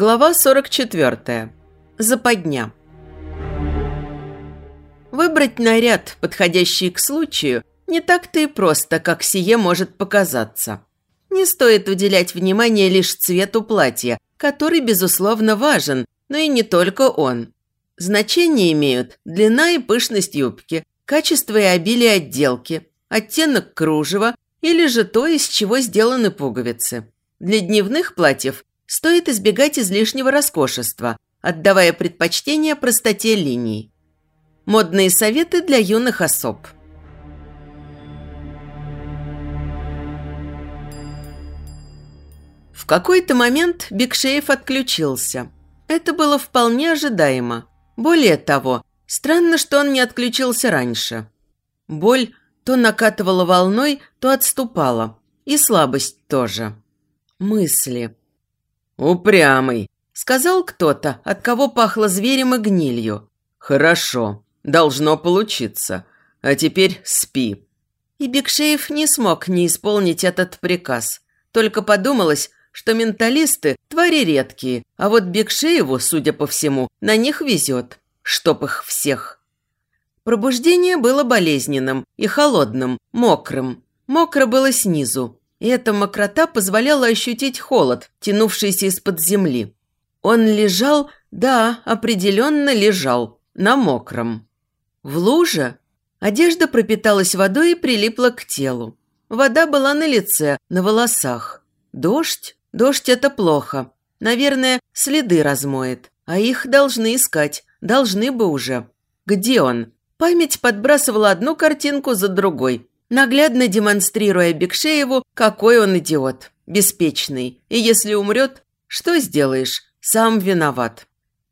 Глава 44. Западня. Выбрать наряд, подходящий к случаю, не так-то и просто, как сие может показаться. Не стоит уделять внимание лишь цвету платья, который, безусловно, важен, но и не только он. Значение имеют длина и пышность юбки, качество и обилие отделки, оттенок кружева или же то, из чего сделаны пуговицы. Для дневных платьев стоит избегать излишнего роскошества, отдавая предпочтение простоте линий. Модные советы для юных особ. В какой-то момент Бигшеев отключился. Это было вполне ожидаемо. Более того, странно, что он не отключился раньше. Боль то накатывала волной, то отступала. И слабость тоже. Мысли. «Упрямый», – сказал кто-то, от кого пахло зверем и гнилью. «Хорошо, должно получиться. А теперь спи». И Бекшеев не смог не исполнить этот приказ. Только подумалось, что менталисты – твари редкие, а вот Бекшееву, судя по всему, на них везет. Чтоб их всех. Пробуждение было болезненным и холодным, мокрым. Мокро было снизу, и эта мокрота позволяла ощутить холод, тянувшийся из-под земли. Он лежал, да, определенно лежал, на мокром. В луже одежда пропиталась водой и прилипла к телу. Вода была на лице, на волосах. Дождь? Дождь – это плохо. Наверное, следы размоет. А их должны искать. Должны бы уже. Где он? Память подбрасывала одну картинку за другой наглядно демонстрируя Бекшееву, какой он идиот, беспечный. И если умрет, что сделаешь? Сам виноват.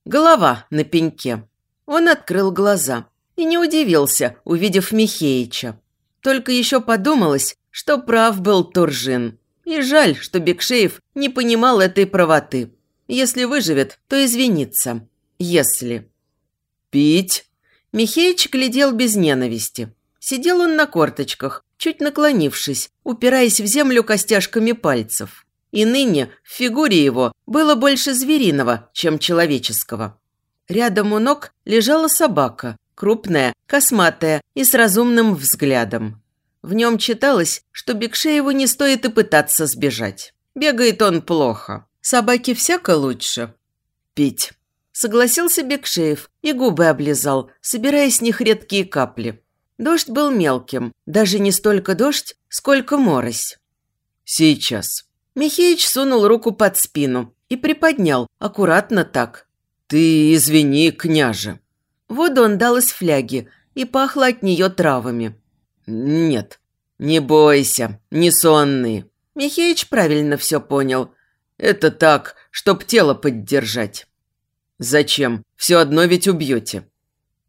Голова на пеньке. Он открыл глаза и не удивился, увидев Михеича. Только еще подумалось, что прав был Туржин. И жаль, что Бекшеев не понимал этой правоты. Если выживет, то извинится. Если. «Пить?» Михеич глядел без ненависти. Сидел он на корточках, чуть наклонившись, упираясь в землю костяшками пальцев. И ныне в фигуре его было больше звериного, чем человеческого. Рядом у ног лежала собака, крупная, косматая и с разумным взглядом. В нем читалось, что Бекшееву не стоит и пытаться сбежать. Бегает он плохо. Собаке всяко лучше. Пить. Согласился Бекшеев и губы облизал, собирая с них редкие капли. Дождь был мелким, даже не столько дождь, сколько морось. «Сейчас». Михеич сунул руку под спину и приподнял, аккуратно так. «Ты извини, княже». Воду он дал из фляги, и пахло от нее травами. «Нет, не бойся, не сонный». Михеич правильно все понял. «Это так, чтоб тело поддержать». «Зачем? Все одно ведь убьете».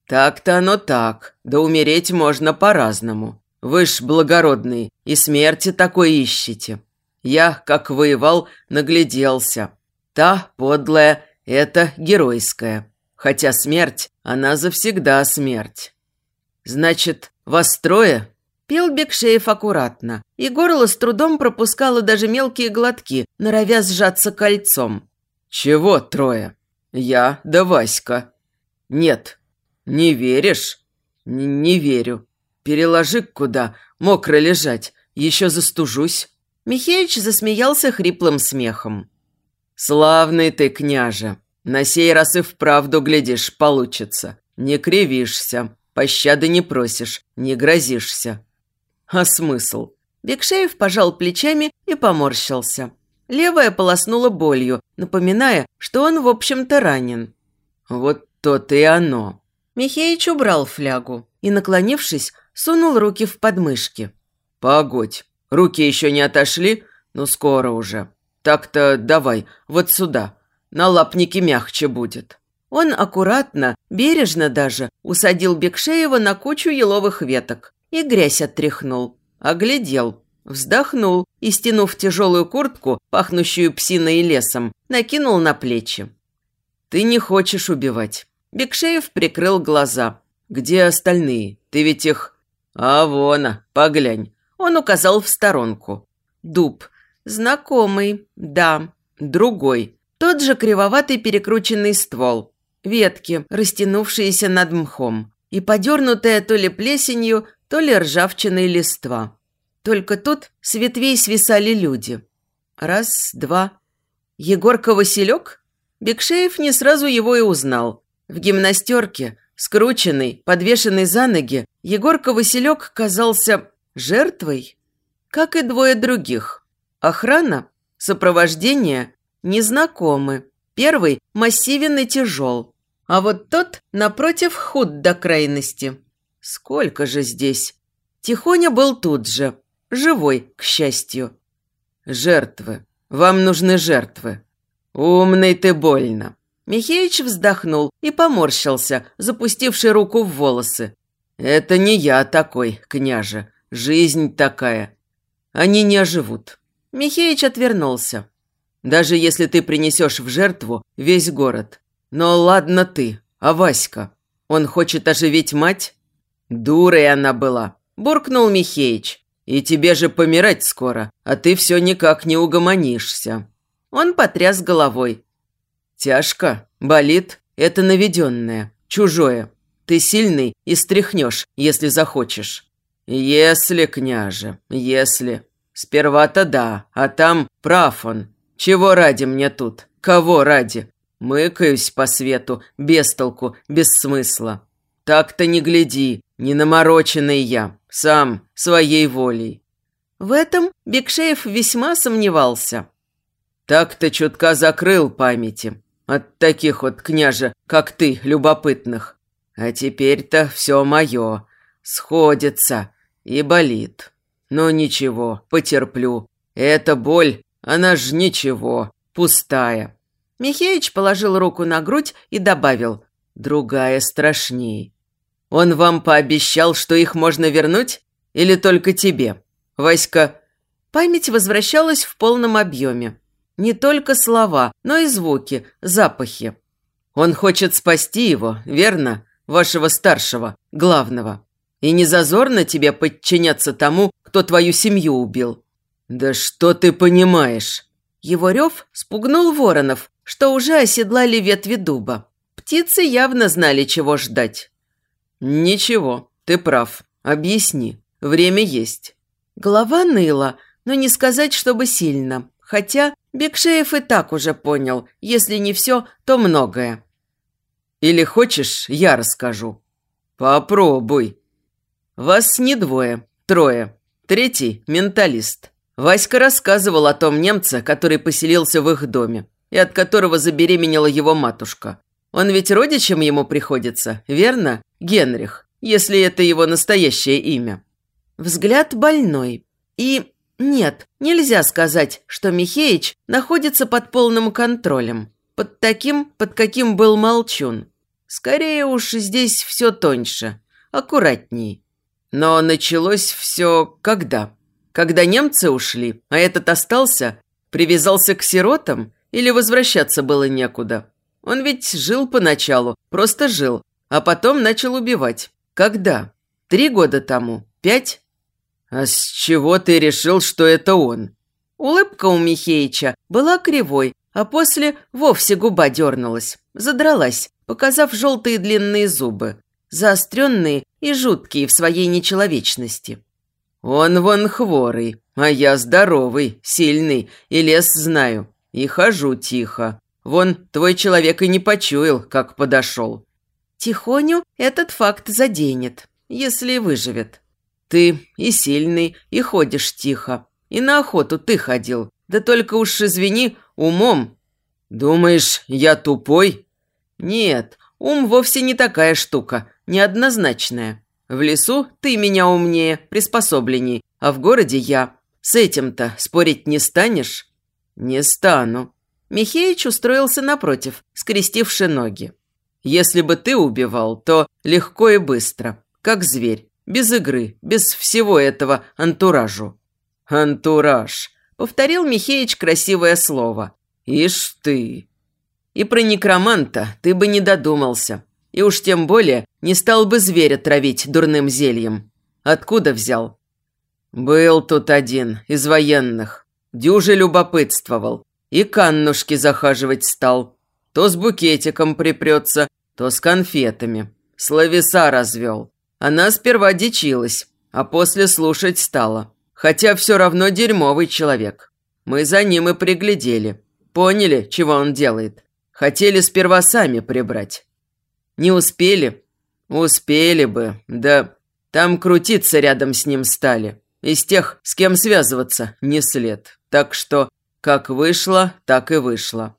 «Так-то оно так, да умереть можно по-разному. Вы ж благородный, и смерти такой ищете. Я, как воевал, нагляделся. Та подлая, это геройская. Хотя смерть, она завсегда смерть. Значит, вас трое?» Пел Бекшеев аккуратно, и горло с трудом пропускало даже мелкие глотки, норовя сжаться кольцом. «Чего трое? Я да Васька. Нет, «Не веришь?» Н «Не верю. Переложи куда, мокро лежать, еще застужусь». Михеич засмеялся хриплым смехом. «Славный ты, княже. На сей раз и вправду, глядишь, получится. Не кривишься, пощады не просишь, не грозишься». «А смысл?» Бекшеев пожал плечами и поморщился. Левая полоснула болью, напоминая, что он, в общем-то, ранен. «Вот то-то и оно. Михеич убрал флягу и, наклонившись, сунул руки в подмышки. «Погодь, руки еще не отошли? Ну, скоро уже. Так-то давай, вот сюда. На лапнике мягче будет». Он аккуратно, бережно даже, усадил Бекшеева на кучу еловых веток и грязь оттряхнул. Оглядел, вздохнул и, стянув тяжелую куртку, пахнущую псиной и лесом, накинул на плечи. «Ты не хочешь убивать. Бекшеев прикрыл глаза. «Где остальные? Ты ведь их...» «А вон, поглянь». Он указал в сторонку. «Дуб. Знакомый, да. Другой. Тот же кривоватый перекрученный ствол, ветки, растянувшиеся над мхом, и подернутая то ли плесенью, то ли ржавчиной листва. Только тут с ветвей свисали люди. Раз, два. Егорка Василек? Бекшеев не сразу его и узнал. В гимнастерке, скрученный, подвешенный за ноги, Егорка Василек казался жертвой, как и двое других. Охрана, сопровождение незнакомы. Первый массивен и тяжел, а вот тот, напротив, худ до крайности. Сколько же здесь? Тихоня был тут же, живой, к счастью. Жертвы. Вам нужны жертвы. Умный ты больно. Михеич вздохнул и поморщился, запустивший руку в волосы. «Это не я такой, княже. Жизнь такая. Они не оживут». Михеич отвернулся. «Даже если ты принесешь в жертву весь город. Но ладно ты, а Васька? Он хочет оживить мать?» «Дурой она была», – буркнул Михеич. «И тебе же помирать скоро, а ты все никак не угомонишься». Он потряс головой. «Тяжко? Болит? Это наведенное, чужое. Ты сильный и стряхнешь, если захочешь». «Если, княже, если. Сперва-то да, а там прав он. Чего ради мне тут? Кого ради? Мыкаюсь по свету, без толку, без смысла. Так-то не гляди, не намороченный я, сам, своей волей». В этом Бекшеев весьма сомневался. «Так-то чутка закрыл памяти, от таких вот, княже, как ты, любопытных. А теперь-то все мое. Сходится и болит. Но ничего, потерплю. Эта боль, она ж ничего, пустая. Михеич положил руку на грудь и добавил «Другая страшней». «Он вам пообещал, что их можно вернуть? Или только тебе? Васька...» Память возвращалась в полном объеме. Не только слова, но и звуки, запахи. Он хочет спасти его, верно? Вашего старшего, главного. И не зазорно тебе подчиняться тому, кто твою семью убил. Да что ты понимаешь? Его рев спугнул воронов, что уже оседлали ветви дуба. Птицы явно знали, чего ждать. «Ничего, ты прав. Объясни. Время есть». Голова ныла, но не сказать, чтобы сильно. Хотя Бекшеев и так уже понял, если не все, то многое. Или хочешь, я расскажу? Попробуй. Вас не двое, трое. Третий – менталист. Васька рассказывал о том немце, который поселился в их доме, и от которого забеременела его матушка. Он ведь родичем ему приходится, верно? Генрих, если это его настоящее имя. Взгляд больной. И нет, нельзя сказать, что Михеич находится под полным контролем. Под таким, под каким был Молчун. Скорее уж здесь все тоньше, аккуратней. Но началось все когда? Когда немцы ушли, а этот остался, привязался к сиротам или возвращаться было некуда? Он ведь жил поначалу, просто жил, а потом начал убивать. Когда? Три года тому? Пять? «А с чего ты решил, что это он?» Улыбка у Михеича была кривой, а после вовсе губа дернулась, задралась, показав желтые длинные зубы, заостренные и жуткие в своей нечеловечности. «Он вон хворый, а я здоровый, сильный, и лес знаю, и хожу тихо. Вон твой человек и не почуял, как подошел». Тихоню этот факт заденет, если выживет. Ты и сильный, и ходишь тихо. И на охоту ты ходил. Да только уж извини, умом. Думаешь, я тупой? Нет, ум вовсе не такая штука, неоднозначная. В лесу ты меня умнее, приспособленней, а в городе я. С этим-то спорить не станешь? Не стану. Михеич устроился напротив, скрестивши ноги. Если бы ты убивал, то легко и быстро, как зверь. Без игры, без всего этого антуражу. «Антураж», — повторил Михеич красивое слово. «Ишь ты». И про некроманта ты бы не додумался. И уж тем более не стал бы зверя травить дурным зельем. Откуда взял? Был тут один, из военных. Дюже любопытствовал. И к Аннушке захаживать стал. То с букетиком припрется, то с конфетами. Словеса развел. Она сперва дичилась, а после слушать стала. Хотя все равно дерьмовый человек. Мы за ним и приглядели. Поняли, чего он делает. Хотели сперва сами прибрать. Не успели? Успели бы, да там крутиться рядом с ним стали. Из тех, с кем связываться, не след. Так что, как вышло, так и вышло.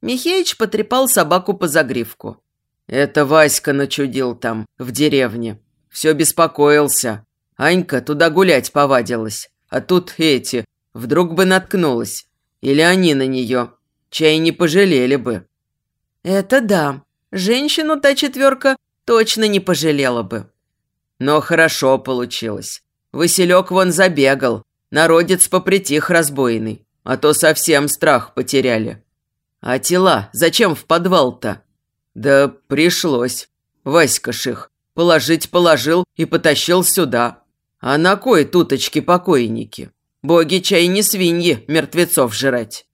Михеич потрепал собаку по загривку. Это Васька начудил там, в деревне. Все беспокоился. Анька туда гулять повадилась. А тут эти. Вдруг бы наткнулась. Или они на нее. Чай не пожалели бы. Это да. Женщину та четверка точно не пожалела бы. Но хорошо получилось. Василек вон забегал. Народец попритих разбойный. А то совсем страх потеряли. А тела зачем в подвал-то? Да пришлось. Васька ших. Положить положил и потащил сюда. А на кой туточки покойники? Боги чай не свиньи мертвецов жрать.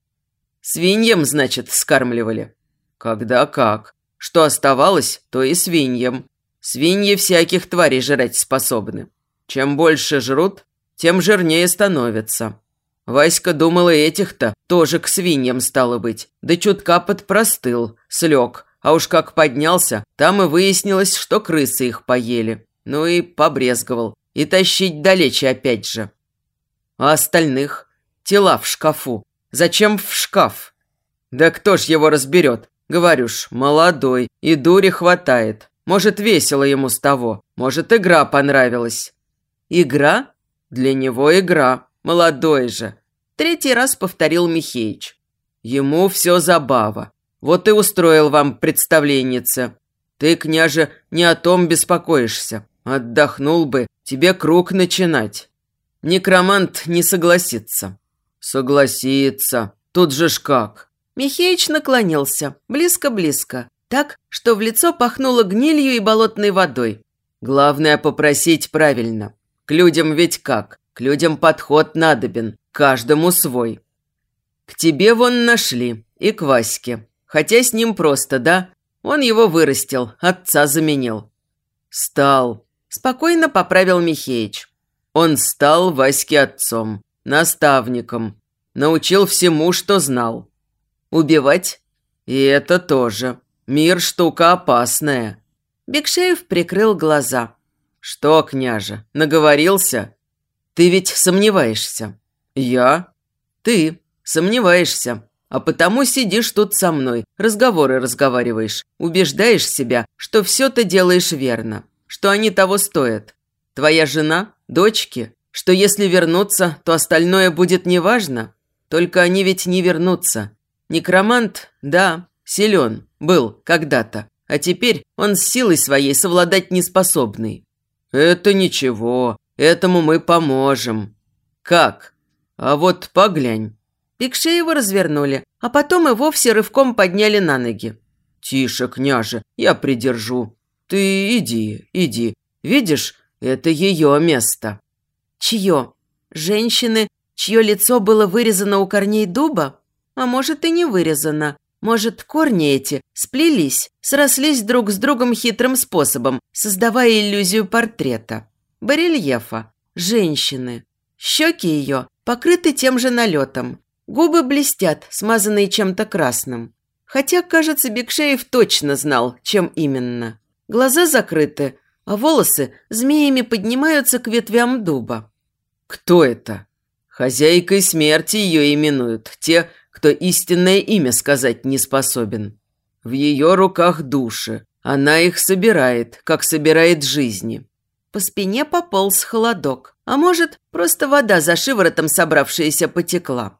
Свиньям, значит, скармливали. Когда как. Что оставалось, то и свиньям. Свиньи всяких тварей жрать способны. Чем больше жрут, тем жирнее становятся. Васька думала этих-то тоже к свиньям стало быть. Да чутка подпростыл, слег. А уж как поднялся, там и выяснилось, что крысы их поели. Ну и побрезговал. И тащить далече опять же. А остальных? Тела в шкафу. Зачем в шкаф? Да кто ж его разберет? Говорю ж, молодой, и дури хватает. Может, весело ему с того. Может, игра понравилась. Игра? Для него игра. Молодой же. Третий раз повторил Михеич. Ему все забава. Вот и устроил вам представленница. Ты, княже, не о том беспокоишься. Отдохнул бы, тебе круг начинать. Некромант не согласится. Согласится. Тут же ж как. Михеич наклонился, близко-близко, так, что в лицо пахнуло гнилью и болотной водой. Главное попросить правильно. К людям ведь как? К людям подход надобен, каждому свой. К тебе вон нашли, и к Ваське. Хотя с ним просто, да? Он его вырастил, отца заменил. Стал. Спокойно поправил Михеич. Он стал Ваське отцом, наставником. Научил всему, что знал. Убивать? И это тоже. Мир штука опасная. Бекшеев прикрыл глаза. Что, княже, наговорился? Ты ведь сомневаешься. Я? Ты сомневаешься. А потому сидишь тут со мной, разговоры разговариваешь, убеждаешь себя, что все ты делаешь верно, что они того стоят. Твоя жена, дочки, что если вернуться, то остальное будет неважно. Только они ведь не вернутся. Некромант, да, силен, был когда-то, а теперь он с силой своей совладать неспособный. Это ничего, этому мы поможем. Как? А вот поглянь. Пикшеева развернули, а потом и вовсе рывком подняли на ноги. «Тише, княже, я придержу. Ты иди, иди. Видишь, это ее место». «Чье? Женщины, чье лицо было вырезано у корней дуба? А может, и не вырезано. Может, корни эти сплелись, срослись друг с другом хитрым способом, создавая иллюзию портрета. Барельефа. Женщины. Щеки ее покрыты тем же налетом. Губы блестят, смазанные чем-то красным. Хотя, кажется, Бекшеев точно знал, чем именно. Глаза закрыты, а волосы змеями поднимаются к ветвям дуба. Кто это? Хозяйкой смерти ее именуют, те, кто истинное имя сказать не способен. В ее руках души. Она их собирает, как собирает жизни. По спине пополз холодок. А может, просто вода за шиворотом собравшаяся потекла.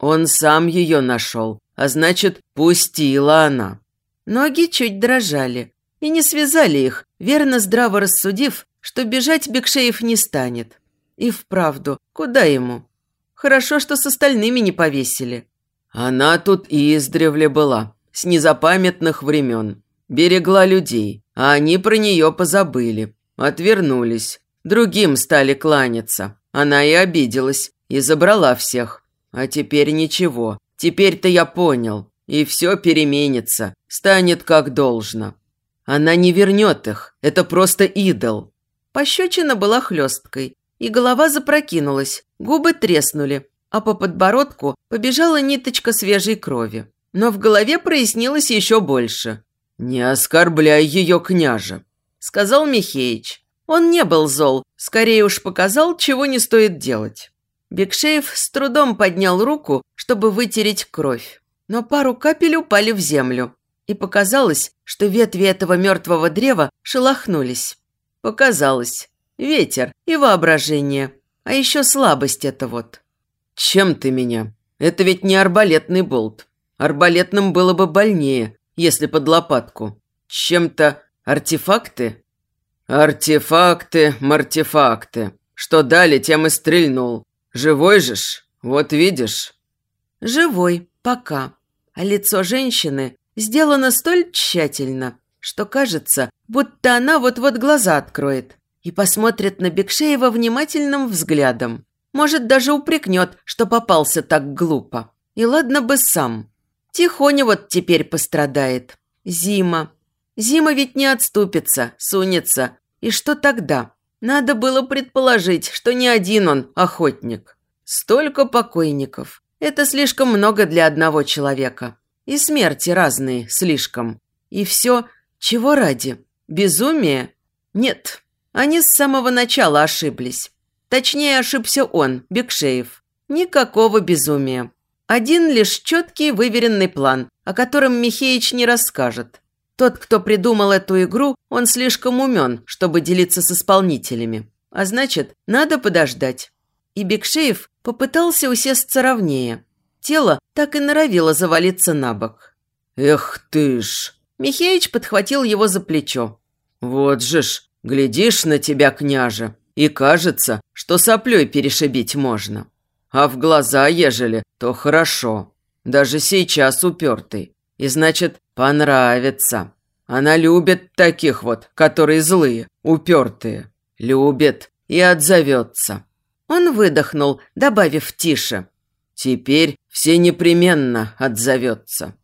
Он сам ее нашел, а значит, пустила она. Ноги чуть дрожали и не связали их, верно здраво рассудив, что бежать Бекшеев не станет. И вправду, куда ему? Хорошо, что с остальными не повесили. Она тут и издревле была, с незапамятных времен. Берегла людей, а они про нее позабыли. Отвернулись. Другим стали кланяться. Она и обиделась, и забрала всех. А теперь ничего. Теперь-то я понял, и все переменится, станет как должно. Она не вернет их, это просто идол». Пощечина была хлесткой, и голова запрокинулась, губы треснули, а по подбородку побежала ниточка свежей крови. Но в голове прояснилось еще больше. «Не оскорбляй ее, княже», – сказал Михеич. Он не был зол, скорее уж показал, чего не стоит делать. Бекшеев с трудом поднял руку, чтобы вытереть кровь. Но пару капель упали в землю. И показалось, что ветви этого мертвого древа шелохнулись. Показалось. Ветер и воображение. А еще слабость это вот. «Чем ты меня? Это ведь не арбалетный болт. Арбалетным было бы больнее, если под лопатку. Чем-то артефакты?» «Артефакты, мартефакты. Что дали, тем и стрельнул. Живой же ж, вот видишь». «Живой, пока. А лицо женщины сделано столь тщательно, что кажется, будто она вот-вот глаза откроет и посмотрит на Бекшеева внимательным взглядом. Может, даже упрекнет, что попался так глупо. И ладно бы сам. Тихоня вот теперь пострадает. Зима. Зима ведь не отступится, сунется. И что тогда? Надо было предположить, что не один он охотник. Столько покойников. Это слишком много для одного человека. И смерти разные слишком. И все, чего ради? Безумие? Нет, они с самого начала ошиблись. Точнее, ошибся он, Бекшеев. Никакого безумия. Один лишь четкий выверенный план, о котором Михеич не расскажет. Тот, кто придумал эту игру, он слишком умен, чтобы делиться с исполнителями. А значит, надо подождать. И Бекшеев попытался усесться ровнее. Тело так и норовило завалиться на бок. «Эх ты ж!» Михеич подхватил его за плечо. «Вот же ж, глядишь на тебя, княже, и кажется, что соплей перешибить можно. А в глаза, ежели, то хорошо. Даже сейчас упертый. И значит, понравится. Она любит таких вот, которые злые, упертые. Любит и отзовется. Он выдохнул, добавив тише. Теперь все непременно отзовется.